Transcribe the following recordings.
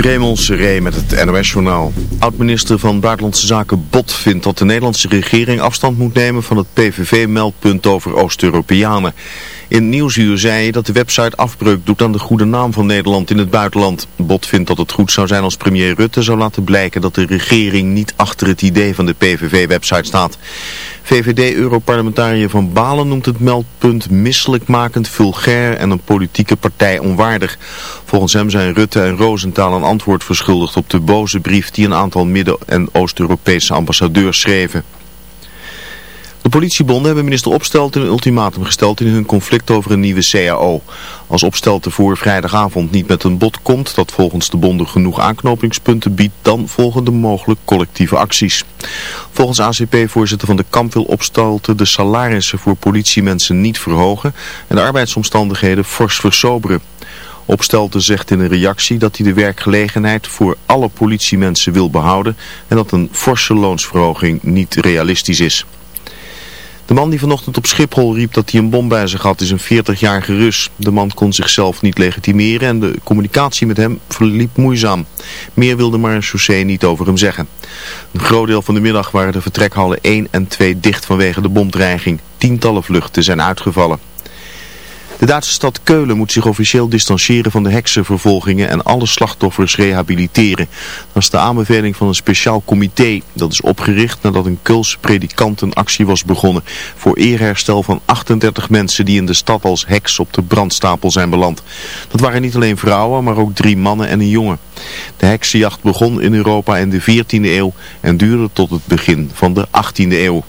Raymond Seré met het NOS-journaal. Oud-minister van Buitenlandse Zaken Bot vindt dat de Nederlandse regering afstand moet nemen van het PVV-meldpunt over Oost-Europeanen. In Nieuwsuur zei hij dat de website afbreuk doet aan de goede naam van Nederland in het buitenland. Bot vindt dat het goed zou zijn als premier Rutte zou laten blijken dat de regering niet achter het idee van de PVV-website staat. VVD-europarlementariër Van Balen noemt het meldpunt misselijkmakend, vulgair en een politieke partij onwaardig. Volgens hem zijn Rutte en Rosenthal een antwoord verschuldigd op de boze brief die een aantal Midden- en Oost-Europese ambassadeurs schreven. De politiebonden hebben minister Opstelten een ultimatum gesteld in hun conflict over een nieuwe CAO. Als Opstelten voor vrijdagavond niet met een bod komt dat volgens de bonden genoeg aanknopingspunten biedt, dan volgen de mogelijk collectieve acties. Volgens ACP-voorzitter van de Kamp wil Opstelten de salarissen voor politiemensen niet verhogen en de arbeidsomstandigheden fors versoberen. Opstelten zegt in een reactie dat hij de werkgelegenheid voor alle politiemensen wil behouden en dat een forse loonsverhoging niet realistisch is. De man die vanochtend op Schiphol riep dat hij een bom bij zich had is een 40-jarige Rus. De man kon zichzelf niet legitimeren en de communicatie met hem verliep moeizaam. Meer wilde Marechaussee niet over hem zeggen. Een groot deel van de middag waren de vertrekhallen 1 en 2 dicht vanwege de bomdreiging. Tientallen vluchten zijn uitgevallen. De Duitse stad Keulen moet zich officieel distancieren van de heksenvervolgingen en alle slachtoffers rehabiliteren. Dat is de aanbeveling van een speciaal comité. Dat is opgericht nadat een Keulse predikant een actie was begonnen voor eerherstel van 38 mensen die in de stad als heks op de brandstapel zijn beland. Dat waren niet alleen vrouwen, maar ook drie mannen en een jongen. De heksenjacht begon in Europa in de 14e eeuw en duurde tot het begin van de 18e eeuw.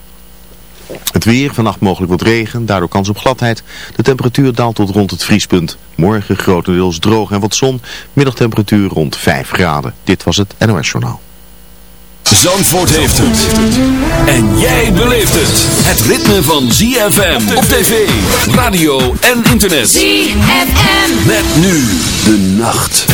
Het weer, vannacht mogelijk wat regen, daardoor kans op gladheid. De temperatuur daalt tot rond het vriespunt. Morgen grotendeels droog en wat zon. Middagtemperatuur rond 5 graden. Dit was het NOS Journaal. Zandvoort heeft het. En jij beleeft het. Het ritme van ZFM op tv, radio en internet. ZFM. Met nu de nacht.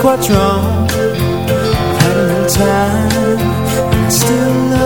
Quite wrong I've had a little time And I still love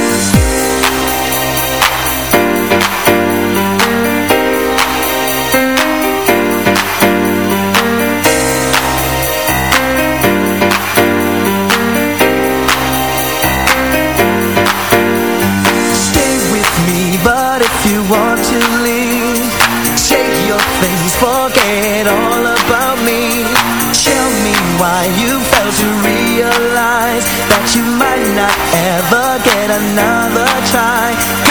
to realize that you might not ever get another try.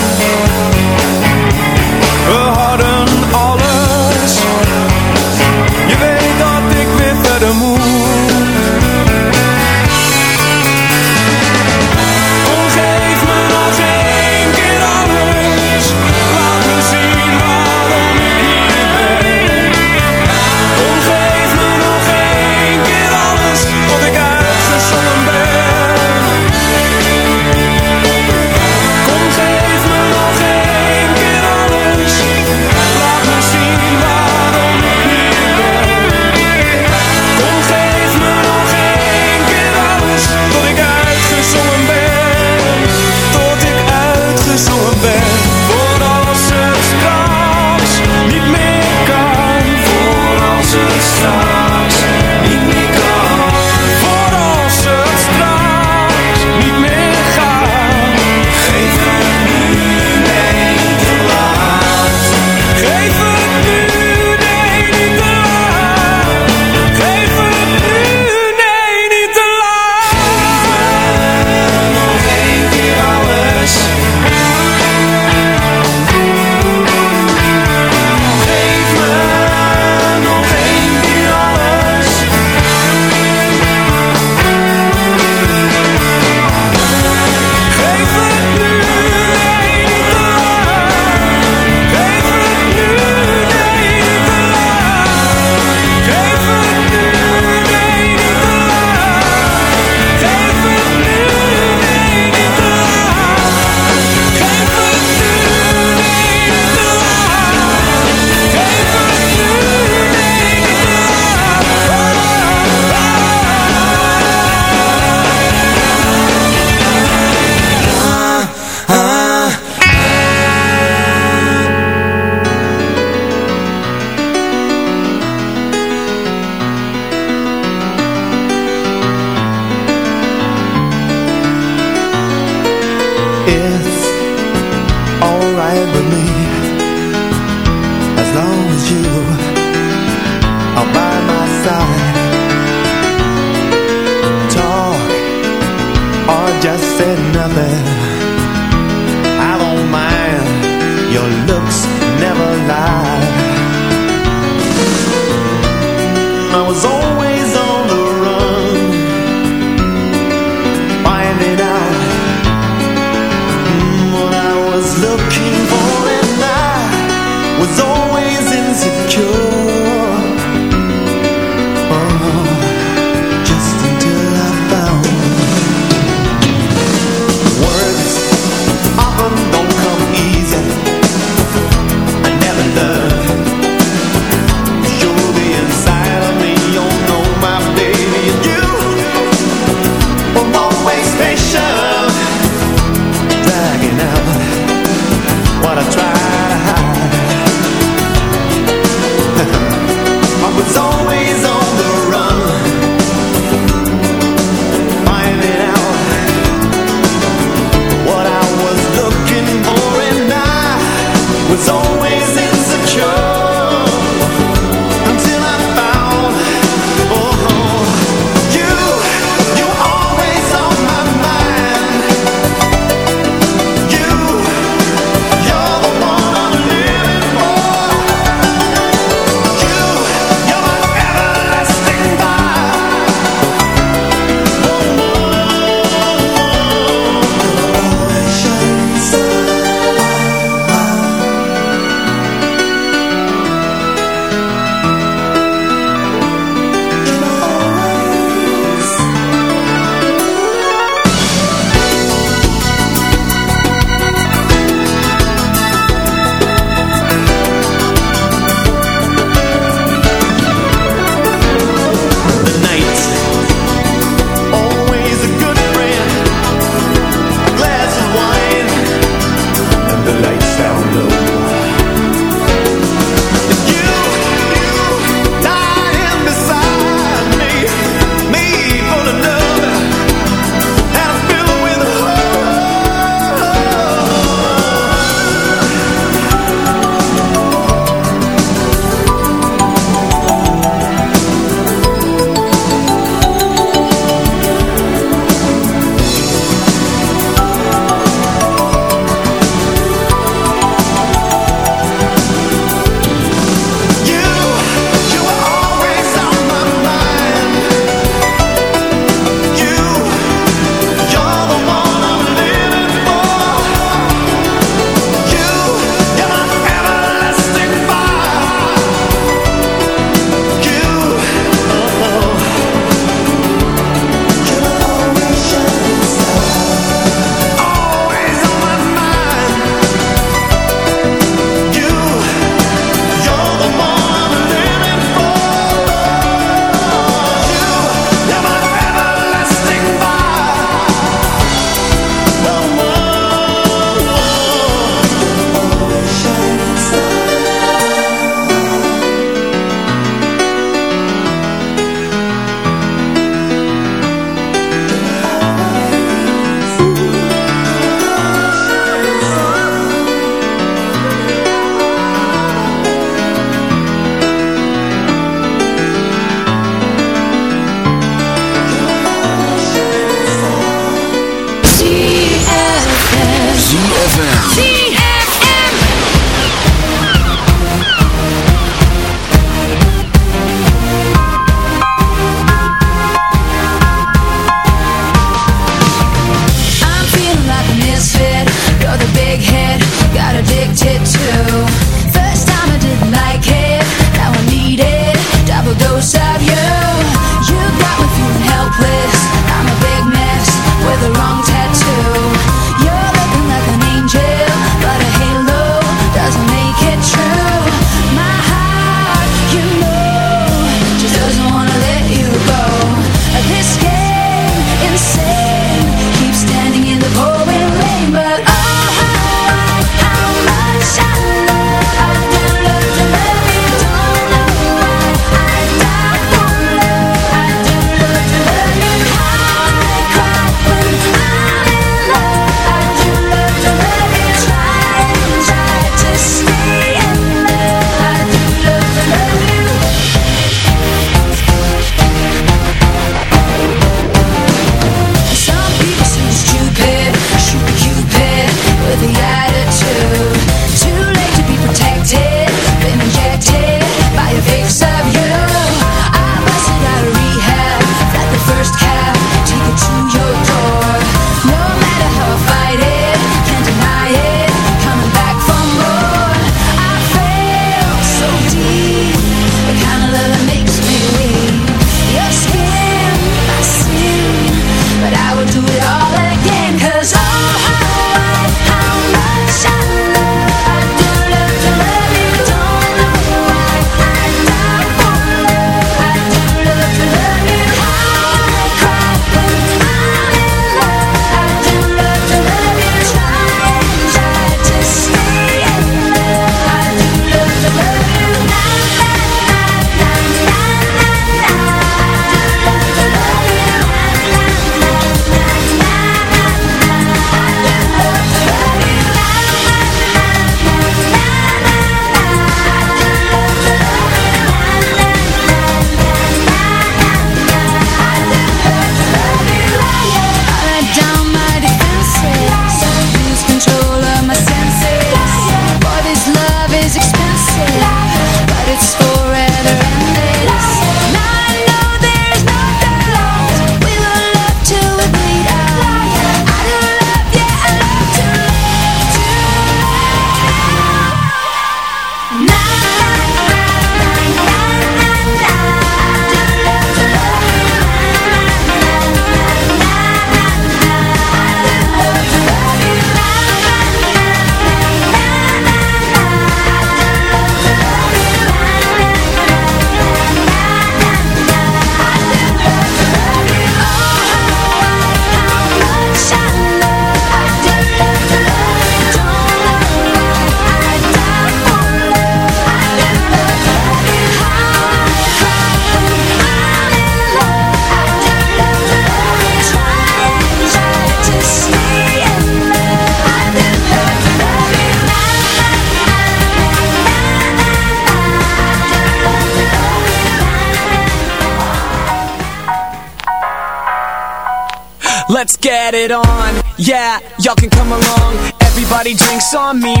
I me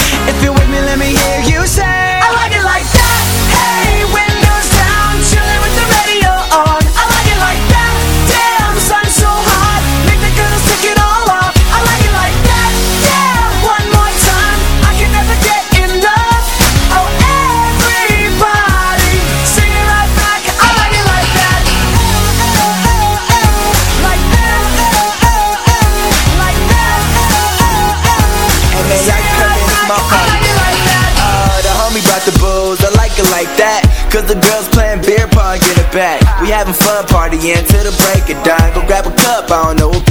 other girls playing beer pong, get it back. We having fun partying till the break of dawn. Go grab a cup, I don't know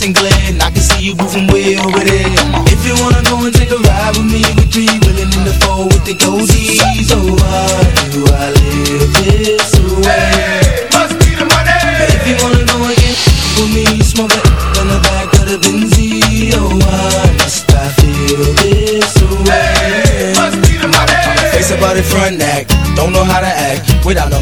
single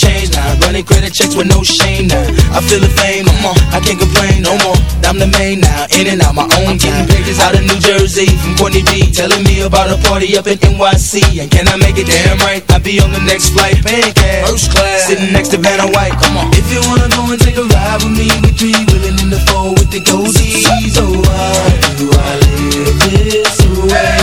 change now. Running credit checks with no shame now. I feel the fame, come on, I can't complain no more. I'm the main now, in and out my own Getting pictures out of New Jersey from Courtney B. Telling me about a party up in NYC. And can I make it damn right? I'll be on the next flight, paying cash. First class, sitting next to Vanna White. Come on. If you wanna go and take a ride with me, we three willing in the four with the goldies. Oh, why do I live this way?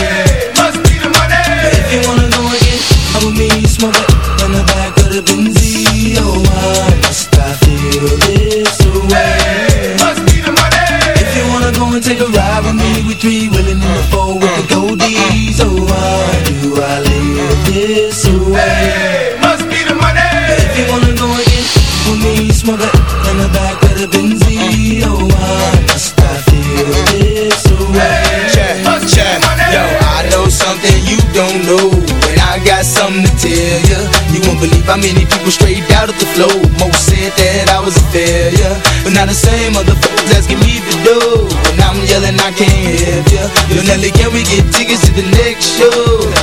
I live this way? Must be the money. If you wanna go get with me, it in the back of the Benzie. Oh, why must I feel this way? Check, check. Yo, I know something you don't know. And I got something to tell ya. You won't believe how many people straight out of the flow. Most said that I was a failure. But now the same motherfuckers asking me to do. And I'm yelling, I can't help ya. Yo, Nelly, can we get tickets to the next show?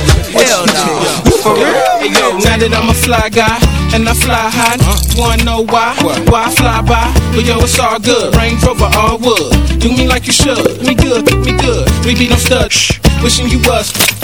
For real? Hey yo, now that I'm a fly guy and I fly high, wanna know why? Why I fly by? But yo, it's all good. Range Rover, all wood. Do me like you should. Me good, me good. We be no stud. Shh. Wishing you was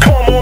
Come on,